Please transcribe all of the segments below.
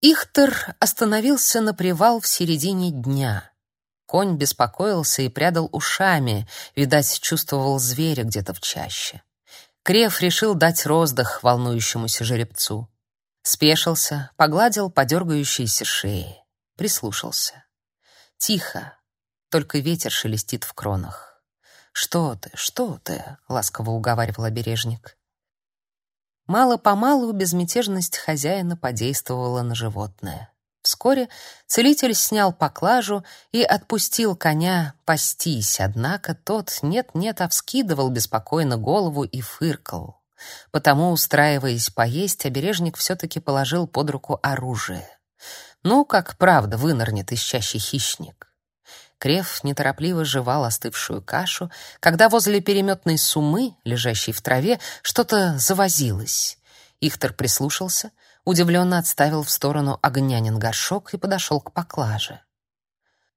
Ихтер остановился на привал в середине дня. Конь беспокоился и прядал ушами, видать, чувствовал зверя где-то в чаще. Крев решил дать роздых волнующемуся жеребцу. Спешился, погладил по дергающейся шее, прислушался. Тихо, только ветер шелестит в кронах. «Что ты, что ты?» — ласково уговаривал обережник. Мало-помалу безмятежность хозяина подействовала на животное. Вскоре целитель снял поклажу и отпустил коня пастись, однако тот нет-нет, а вскидывал беспокойно голову и фыркал. Потому, устраиваясь поесть, обережник все-таки положил под руку оружие. Ну, как правда вынырнет ищащий хищник. Крев неторопливо жевал остывшую кашу, когда возле переметной сумы, лежащей в траве, что-то завозилось. Ихтер прислушался, удивленно отставил в сторону огнянин горшок и подошел к поклаже.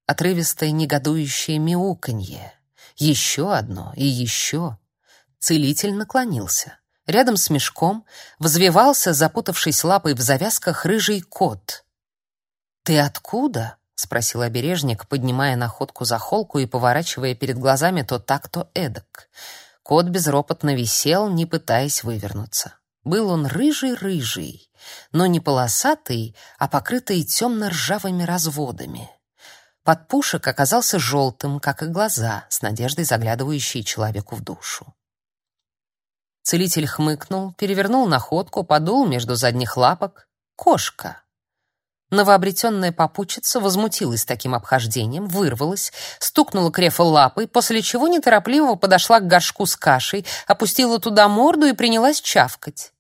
Отрывистое негодующее мяуканье. Еще одно и еще. Целитель наклонился. Рядом с мешком взвивался, запутавшись лапой в завязках, рыжий кот. «Ты откуда?» — спросил обережник, поднимая находку за холку и поворачивая перед глазами то так, то эдак. Кот безропотно висел, не пытаясь вывернуться. Был он рыжий-рыжий, но не полосатый, а покрытый темно-ржавыми разводами. Подпушек оказался желтым, как и глаза, с надеждой заглядывающие человеку в душу. Целитель хмыкнул, перевернул находку, подул между задних лапок. Кошка. Новообретенная попутчица возмутилась таким обхождением, вырвалась, стукнула Крефа лапой, после чего неторопливо подошла к горшку с кашей, опустила туда морду и принялась чавкать.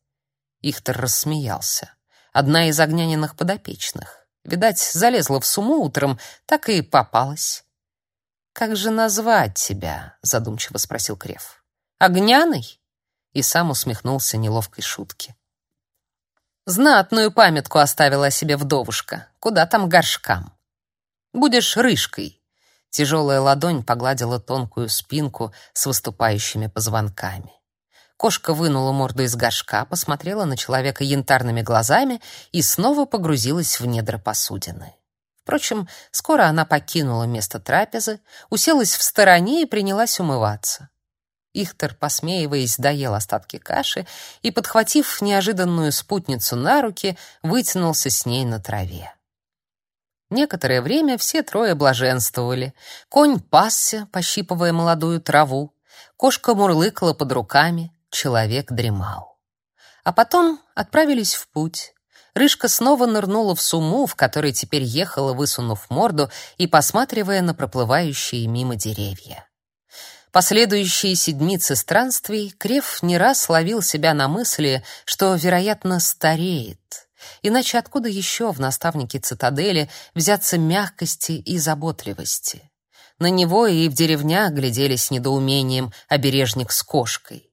Ихтер рассмеялся. Одна из огняниных подопечных. Видать, залезла в суму утром, так и попалась. «Как же назвать тебя?» — задумчиво спросил Креф. «Огняный?» И сам усмехнулся неловкой шутке. Знатную памятку оставила себе вдовушка. Куда там горшкам? Будешь рыжкой. Тяжелая ладонь погладила тонкую спинку с выступающими позвонками. Кошка вынула морду из горшка, посмотрела на человека янтарными глазами и снова погрузилась в недра посудины. Впрочем, скоро она покинула место трапезы, уселась в стороне и принялась умываться. Ихтер, посмеиваясь, доел остатки каши и, подхватив неожиданную спутницу на руки, вытянулся с ней на траве. Некоторое время все трое блаженствовали. Конь пасся, пощипывая молодую траву, кошка мурлыкала под руками, человек дремал. А потом отправились в путь. Рыжка снова нырнула в суму, в которой теперь ехала, высунув морду и посматривая на проплывающие мимо деревья. Последующие седмицы странствий Крев не раз ловил себя на мысли, что, вероятно, стареет. Иначе откуда еще в наставнике цитадели взяться мягкости и заботливости? На него и в деревнях глядели с недоумением обережник с кошкой.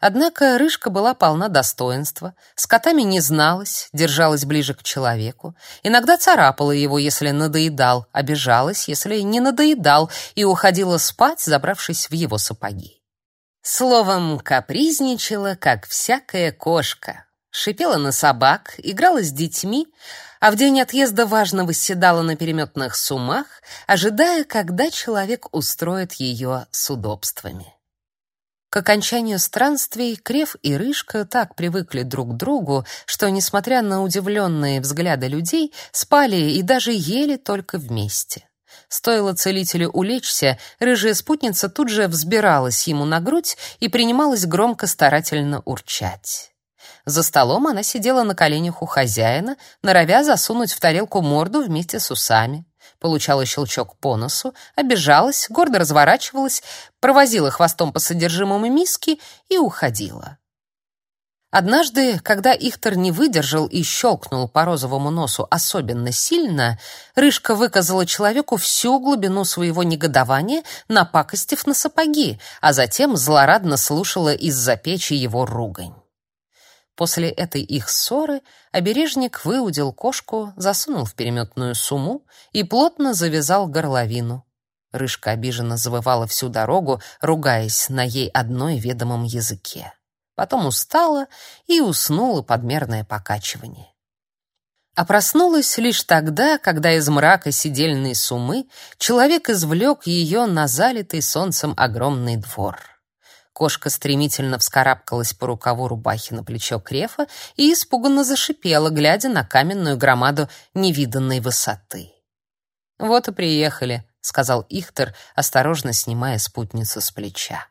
Однако Рыжка была полна достоинства, с котами не зналась, держалась ближе к человеку, иногда царапала его, если надоедал, обижалась, если не надоедал, и уходила спать, забравшись в его сапоги. Словом, капризничала, как всякая кошка, шипела на собак, играла с детьми, а в день отъезда важно восседала на переметных сумах, ожидая, когда человек устроит ее с удобствами. К окончанию странствий Крев и Рыжка так привыкли друг к другу, что, несмотря на удивленные взгляды людей, спали и даже ели только вместе. Стоило целителю улечься, рыжая спутница тут же взбиралась ему на грудь и принималась громко старательно урчать. За столом она сидела на коленях у хозяина, норовя засунуть в тарелку морду вместе с усами получала щелчок по носу, обижалась, гордо разворачивалась, провозила хвостом по содержимому миски и уходила. Однажды, когда Ихтер не выдержал и щелкнул по розовому носу особенно сильно, Рыжка выказала человеку всю глубину своего негодования, напакостив на сапоги, а затем злорадно слушала из-за печи его ругань. После этой их ссоры обережник выудил кошку, засунул в переметную сумму и плотно завязал горловину. Рыжка обиженно завывала всю дорогу, ругаясь на ей одной ведомом языке. Потом устала и уснула под мерное покачивание. а проснулась лишь тогда, когда из мрака сидельной сумы человек извлек ее на залитый солнцем огромный двор. Кошка стремительно вскарабкалась по рукаву рубахи на плечо Крефа и испуганно зашипела, глядя на каменную громаду невиданной высоты. «Вот и приехали», — сказал Ихтер, осторожно снимая спутницу с плеча.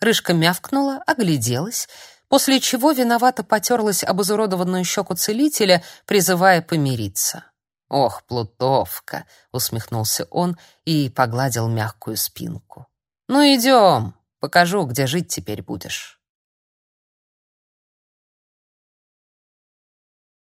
Рыжка мявкнула, огляделась — после чего виновато потерлась об изуродованную щеку целителя, призывая помириться. «Ох, плутовка!» — усмехнулся он и погладил мягкую спинку. «Ну, идем, покажу, где жить теперь будешь».